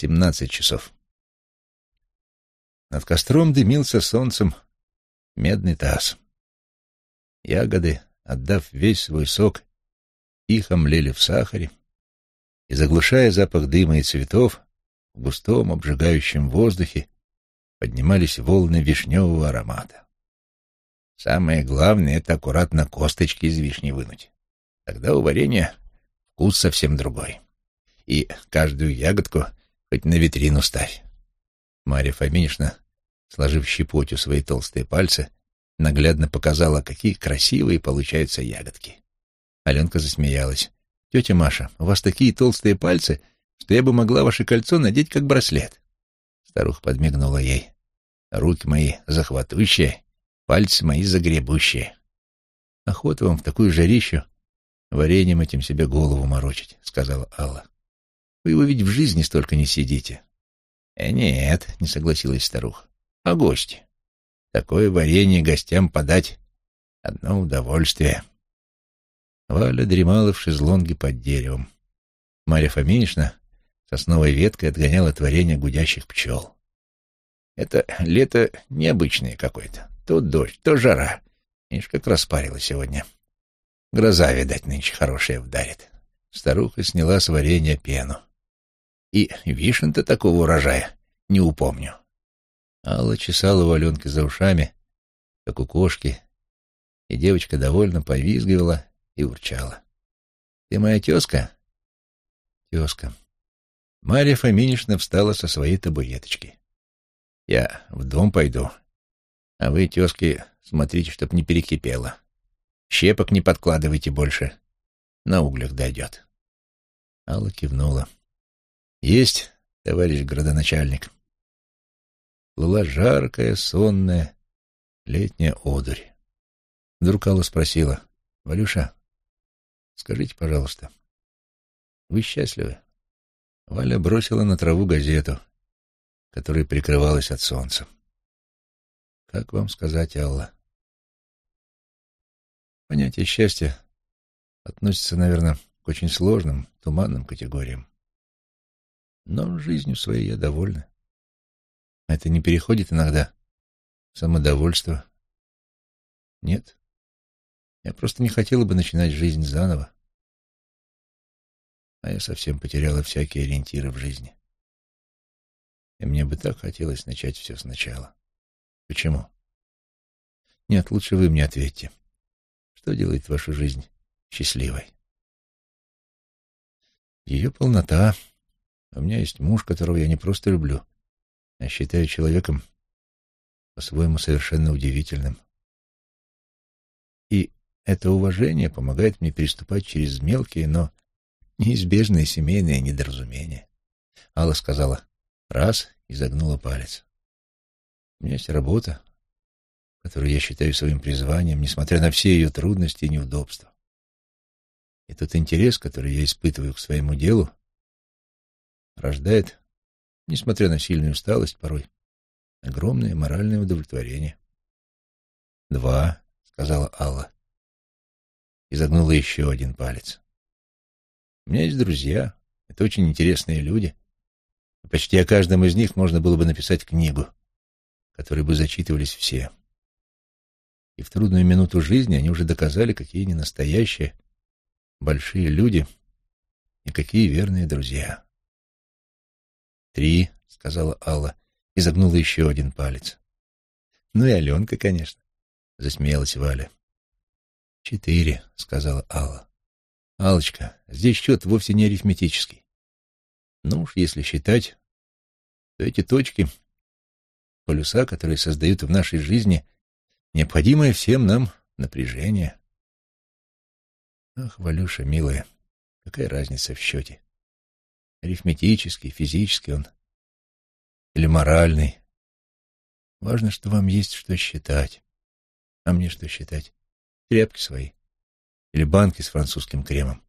Семнадцать часов. Над костром дымился солнцем медный таз. Ягоды, отдав весь свой сок, тихо млели в сахаре, и, заглушая запах дыма и цветов, в густом обжигающем воздухе поднимались волны вишневого аромата. Самое главное — это аккуратно косточки из вишни вынуть. Тогда у варенья вкус совсем другой. И каждую ягодку хоть на витрину ставь. Марья Фоминишна, сложив щепотью свои толстые пальцы, наглядно показала, какие красивые получаются ягодки. Аленка засмеялась. «Тетя Маша, у вас такие толстые пальцы, что я бы могла ваше кольцо надеть как браслет». Старуха подмигнула ей. «Руки мои захватывающие, пальцы мои загребущие. Охота вам в такую жарищу вареньем этим себе голову морочить», — сказала Алла. «Вы его ведь в жизни столько не сидите». «Э, нет», — не согласилась старуха, — «а гости? Такое варенье гостям подать — одно удовольствие». Валя дремала в шезлонге под деревом. Марья Фоминична сосновой веткой отгоняла творение гудящих пчел. Это лето необычное какое-то. То дождь, то жара. Видишь, как распарило сегодня. Гроза, видать, нынче хорошая вдарит. Старуха сняла с варенья пену. И вишен-то такого урожая не упомню. Алла чесала валенкой за ушами, как у кошки, и девочка довольно повизгивала и урчала. — Ты моя тезка? — Тезка. Марья Фоминишна встала со своей табуреточки. — Я в дом пойду, а вы, тезки, смотрите, чтоб не перекипело. Щепок не подкладывайте больше, на углях дойдет. Алла кивнула. — Есть, товарищ градоначальник. Плыла жаркая, сонная, летняя одурь. Вдруг Алла спросила, — Валюша, Скажите, пожалуйста, вы счастливы? Валя бросила на траву газету, которая прикрывалась от солнца. Как вам сказать, Алла? Понятие счастья относится, наверное, к очень сложным, туманным категориям. Но жизнью своей я довольна. Это не переходит иногда в самодовольство. Нет. Я просто не хотела бы начинать жизнь заново. А я совсем потеряла всякие ориентиры в жизни. И мне бы так хотелось начать все сначала. Почему? Нет, лучше вы мне ответьте. Что делает вашу жизнь счастливой? Ее полнота. У меня есть муж, которого я не просто люблю, а считаю человеком по-своему совершенно удивительным. И это уважение помогает мне переступать через мелкие, но неизбежные семейные недоразумения. Алла сказала «раз» и загнула палец. У меня есть работа, которую я считаю своим призванием, несмотря на все ее трудности и неудобства. И тот интерес, который я испытываю к своему делу, рождает, несмотря на сильную усталость порой, огромное моральное удовлетворение. «Два», — сказала Алла и загнула еще один палец. У меня есть друзья, это очень интересные люди. Почти о каждом из них можно было бы написать книгу, которой бы зачитывались все. И в трудную минуту жизни они уже доказали, какие они настоящие, большие люди и какие верные друзья. «Три», — сказала Алла и загнула еще один палец. «Ну и Аленка, конечно», — засмеялась Валя. «Четыре», — сказала Алла. «Аллочка, здесь счет вовсе не арифметический. Ну уж, если считать, то эти точки, полюса, которые создают в нашей жизни необходимое всем нам напряжение. Ах, Валюша, милая, какая разница в счете? Арифметический, физический он или моральный. Важно, что вам есть что считать. А мне что считать? тряпки свои или банки с французским кремом.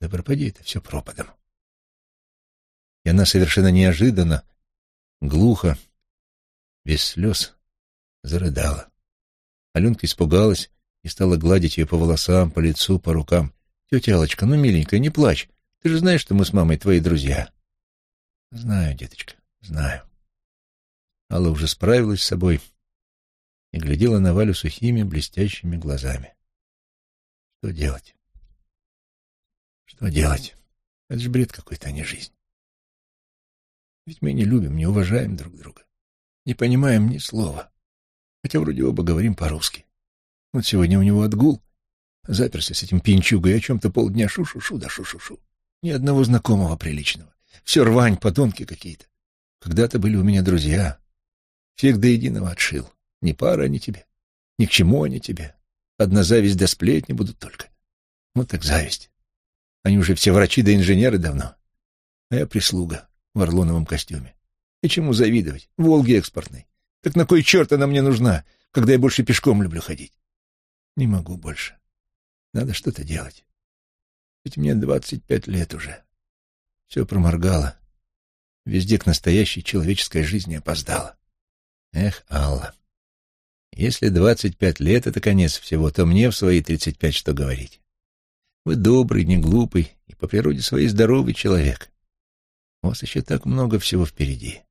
Да пропади это все пропадом. И она совершенно неожиданно, глухо, без слез, зарыдала. Аленка испугалась и стала гладить ее по волосам, по лицу, по рукам. «Тетя Алочка, ну, миленькая, не плачь. Ты же знаешь, что мы с мамой твои друзья». Знаю, деточка, знаю. Алла уже справилась с собой и глядела на Валю сухими, блестящими глазами. Что делать? Что делать? Это же бред какой-то, а не жизнь. Ведь мы не любим, не уважаем друг друга, не понимаем ни слова, хотя вроде оба говорим по-русски. Вот сегодня у него отгул, заперся с этим пинчугой, о чем-то полдня шу-шу-шу да шу-шу-шу. Ни одного знакомого приличного. Все рвань, подонки какие-то. Когда-то были у меня друзья. Всех до единого отшил. Ни пара они тебе, ни к чему они тебе. Одна зависть до сплетни будут только. Вот так зависть. Они уже все врачи да инженеры давно. А я прислуга в орлоновом костюме. И чему завидовать? Волги экспортной. Так на кой черт она мне нужна, когда я больше пешком люблю ходить? Не могу больше. Надо что-то делать. Ведь мне двадцать пять лет уже. Все проморгало. Везде к настоящей человеческой жизни опоздало. Эх, Алла, если двадцать пять лет — это конец всего, то мне в свои тридцать пять что говорить? Вы добрый, не глупый и по природе своей здоровый человек. У вас еще так много всего впереди.